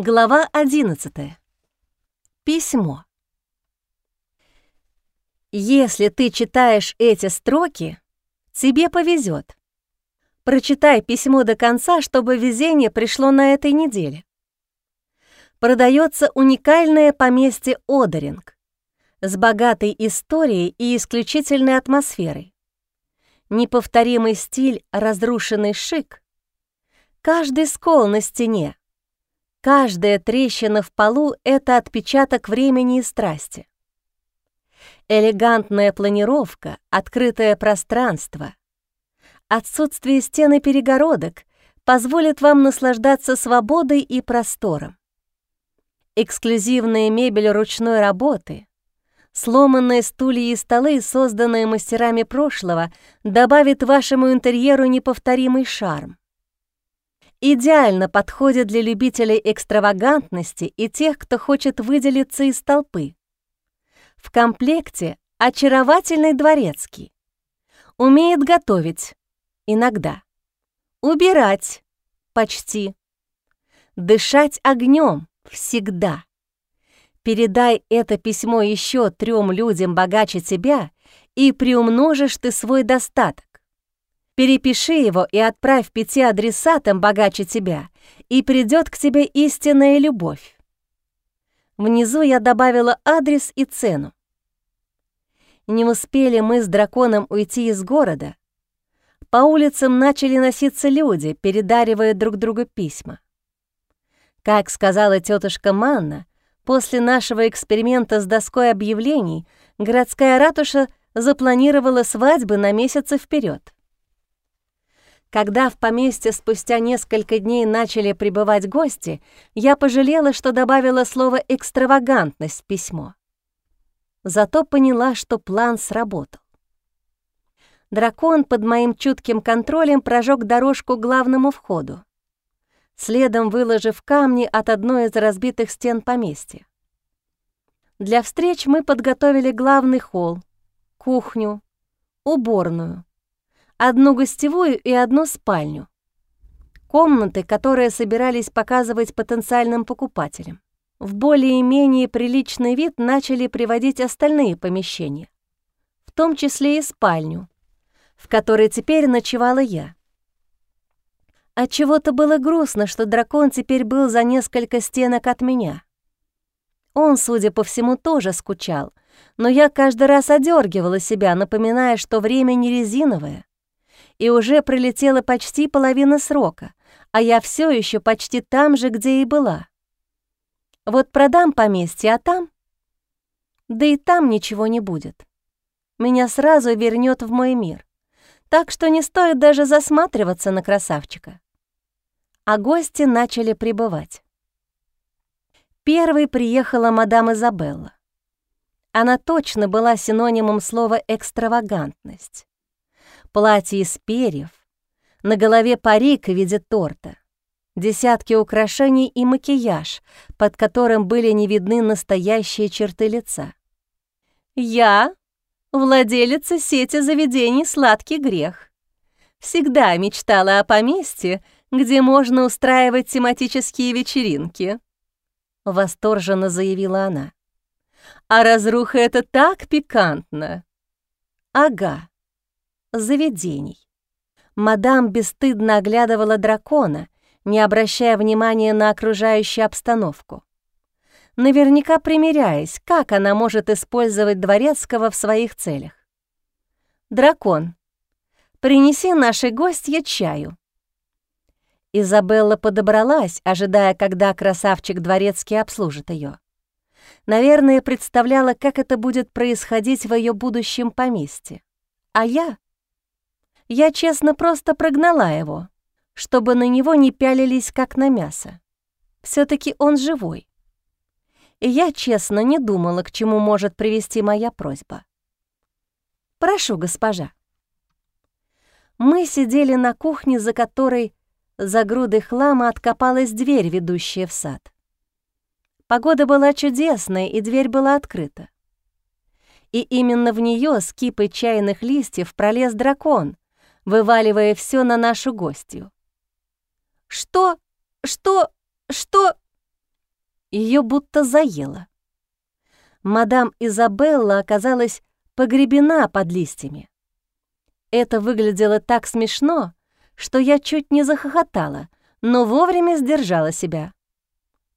Глава 11. Письмо. Если ты читаешь эти строки, тебе повезет. Прочитай письмо до конца, чтобы везение пришло на этой неделе. Продается уникальное поместье Одеринг с богатой историей и исключительной атмосферой. Неповторимый стиль, разрушенный шик. Каждый скол на стене, каждая трещина в полу — это отпечаток времени и страсти. Элегантная планировка, открытое пространство, отсутствие стен и перегородок позволит вам наслаждаться свободой и простором. Эксклюзивная мебель ручной работы, сломанные стулья и столы, созданные мастерами прошлого, добавит вашему интерьеру неповторимый шарм. Идеально подходит для любителей экстравагантности и тех, кто хочет выделиться из толпы. В комплекте очаровательный дворецкий. Умеет готовить. Иногда. Убирать. Почти. Дышать огнем. Всегда. Передай это письмо еще трем людям богаче тебя, и приумножишь ты свой достаток. Перепиши его и отправь пяти адресатам богаче тебя, и придет к тебе истинная любовь. Внизу я добавила адрес и цену. Не успели мы с драконом уйти из города. По улицам начали носиться люди, передаривая друг другу письма. Как сказала тетушка Манна, после нашего эксперимента с доской объявлений городская ратуша запланировала свадьбы на месяцы вперед. Когда в поместье спустя несколько дней начали прибывать гости, я пожалела, что добавила слово «экстравагантность» в письмо. Зато поняла, что план сработал. Дракон под моим чутким контролем прожег дорожку к главному входу следом выложив камни от одной из разбитых стен поместья. Для встреч мы подготовили главный холл, кухню, уборную, одну гостевую и одну спальню. Комнаты, которые собирались показывать потенциальным покупателям. В более-менее приличный вид начали приводить остальные помещения, в том числе и спальню, в которой теперь ночевала я. От чего то было грустно, что дракон теперь был за несколько стенок от меня. Он, судя по всему, тоже скучал, но я каждый раз одергивала себя, напоминая, что время не резиновое, и уже пролетела почти половина срока, а я все еще почти там же, где и была. Вот продам поместье, а там... Да и там ничего не будет. Меня сразу вернет в мой мир. Так что не стоит даже засматриваться на красавчика а гости начали прибывать. Первой приехала мадам Изабелла. Она точно была синонимом слова «экстравагантность». Платье из перьев, на голове парик в виде торта, десятки украшений и макияж, под которым были не видны настоящие черты лица. «Я — владелица сети заведений «Сладкий грех». Всегда мечтала о поместье, где можно устраивать тематические вечеринки», — восторженно заявила она. «А разруха — это так пикантно!» «Ага, заведений». Мадам бесстыдно оглядывала дракона, не обращая внимания на окружающую обстановку. Наверняка примеряясь, как она может использовать дворецкого в своих целях. «Дракон, принеси нашей гостье чаю», Изабелла подобралась, ожидая, когда красавчик дворецкий обслужит ее. Наверное, представляла, как это будет происходить в ее будущем поместье. А я? Я, честно, просто прогнала его, чтобы на него не пялились, как на мясо. все таки он живой. И я, честно, не думала, к чему может привести моя просьба. «Прошу, госпожа». Мы сидели на кухне, за которой за грудой хлама откопалась дверь, ведущая в сад. Погода была чудесная, и дверь была открыта. И именно в нее с кипой чайных листьев пролез дракон, вываливая все на нашу гостью. «Что? Что? Что?» ее будто заело. Мадам Изабелла оказалась погребена под листьями. Это выглядело так смешно, что я чуть не захохотала, но вовремя сдержала себя.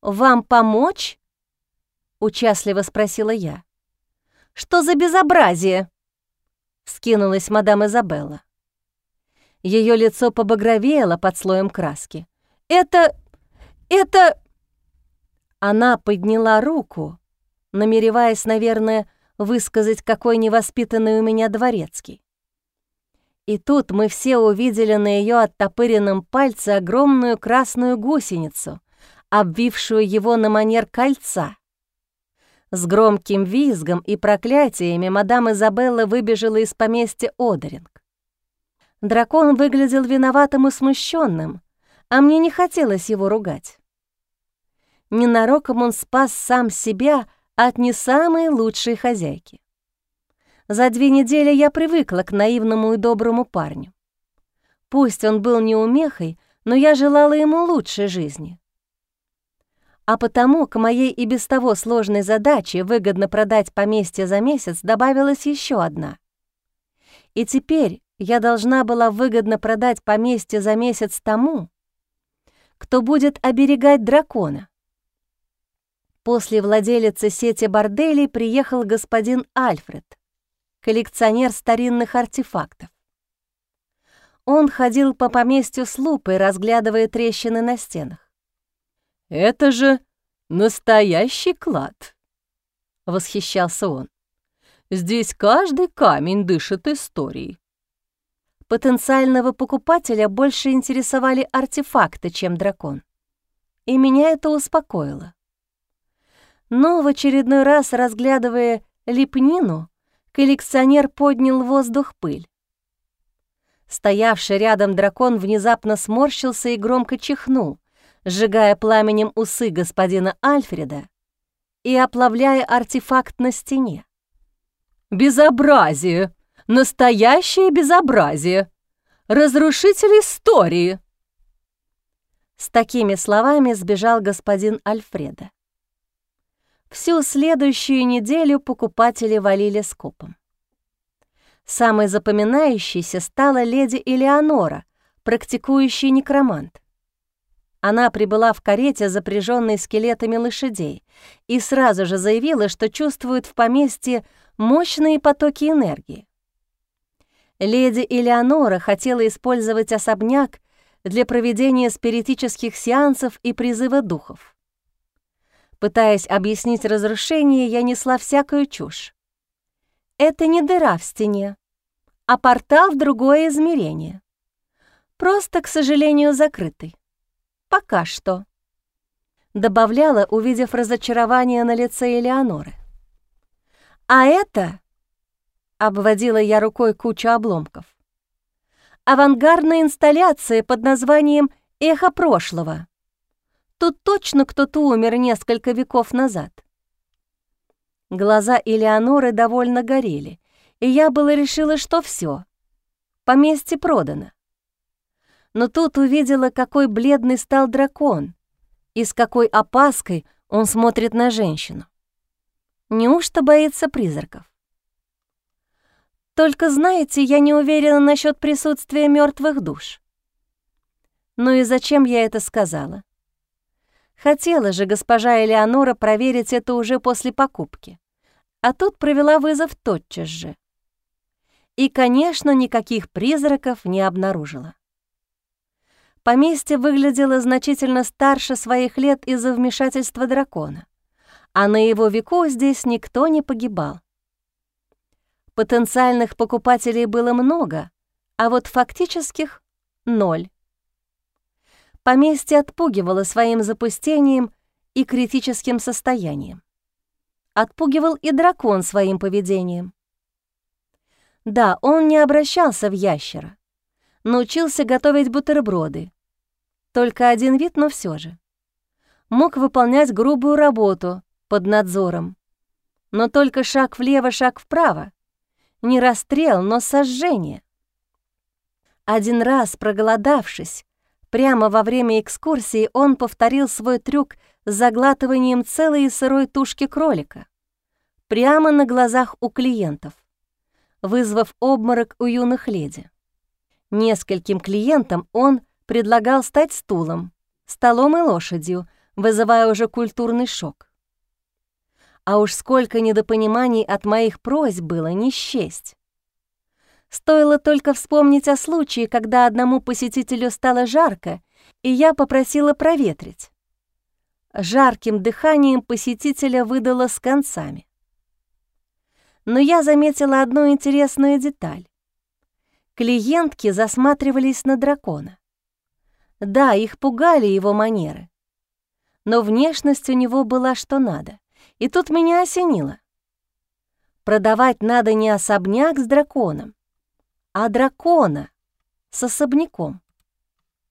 «Вам помочь?» — участливо спросила я. «Что за безобразие?» — вскинулась мадам Изабелла. Ее лицо побагровело под слоем краски. «Это... это...» Она подняла руку, намереваясь, наверное, высказать какой невоспитанный у меня дворецкий. И тут мы все увидели на ее оттопыренном пальце огромную красную гусеницу, обвившую его на манер кольца. С громким визгом и проклятиями мадам Изабелла выбежала из поместья Одеринг. Дракон выглядел виноватым и смущенным, а мне не хотелось его ругать. Ненароком он спас сам себя от не самой лучшей хозяйки. За две недели я привыкла к наивному и доброму парню. Пусть он был неумехой, но я желала ему лучшей жизни. А потому к моей и без того сложной задаче выгодно продать поместье за месяц добавилась еще одна. И теперь я должна была выгодно продать поместье за месяц тому, кто будет оберегать дракона. После владелицы сети борделей приехал господин Альфред, коллекционер старинных артефактов. Он ходил по поместью с лупой, разглядывая трещины на стенах. «Это же настоящий клад!» — восхищался он. «Здесь каждый камень дышит историей». Потенциального покупателя больше интересовали артефакты, чем дракон. И меня это успокоило. Но в очередной раз, разглядывая лепнину, коллекционер поднял воздух пыль. Стоявший рядом дракон внезапно сморщился и громко чихнул, сжигая пламенем усы господина Альфреда и оплавляя артефакт на стене. «Безобразие! Настоящее безобразие! Разрушитель истории!» С такими словами сбежал господин Альфреда. Всю следующую неделю покупатели валили скопом. Самой запоминающейся стала леди Элеонора, практикующий некромант. Она прибыла в карете, запряженной скелетами лошадей, и сразу же заявила, что чувствует в поместье мощные потоки энергии. Леди Элеонора хотела использовать особняк для проведения спиритических сеансов и призыва духов. Пытаясь объяснить разрушение, я несла всякую чушь. Это не дыра в стене, а портал в другое измерение. Просто, к сожалению, закрытый. Пока что. Добавляла, увидев разочарование на лице Элеоноры. А это... Обводила я рукой кучу обломков. Авангардная инсталляция под названием «Эхо прошлого». Тут точно кто-то умер несколько веков назад. Глаза Элеоноры довольно горели, и я было решила, что все, поместье продано но тут увидела, какой бледный стал дракон и с какой опаской он смотрит на женщину. Неужто боится призраков? Только знаете, я не уверена насчет присутствия мертвых душ. Ну и зачем я это сказала? Хотела же госпожа Элеонора проверить это уже после покупки, а тут провела вызов тотчас же. И, конечно, никаких призраков не обнаружила. Поместье выглядело значительно старше своих лет из-за вмешательства дракона, а на его веку здесь никто не погибал. Потенциальных покупателей было много, а вот фактических — ноль. Поместье отпугивало своим запустением и критическим состоянием. Отпугивал и дракон своим поведением. Да, он не обращался в ящера, научился готовить бутерброды, только один вид, но все же. Мог выполнять грубую работу под надзором. Но только шаг влево, шаг вправо. Не расстрел, но сожжение. Один раз, проголодавшись, Прямо во время экскурсии он повторил свой трюк с заглатыванием целой сырой тушки кролика. Прямо на глазах у клиентов, вызвав обморок у юных леди. Нескольким клиентам он предлагал стать стулом, столом и лошадью, вызывая уже культурный шок. А уж сколько недопониманий от моих просьб было не счесть. Стоило только вспомнить о случае, когда одному посетителю стало жарко, и я попросила проветрить. Жарким дыханием посетителя выдало с концами. Но я заметила одну интересную деталь. Клиентки засматривались на дракона. Да, их пугали его манеры. Но внешность у него была что надо. И тут меня осенило. Продавать надо не особняк с драконом, а дракона с особняком.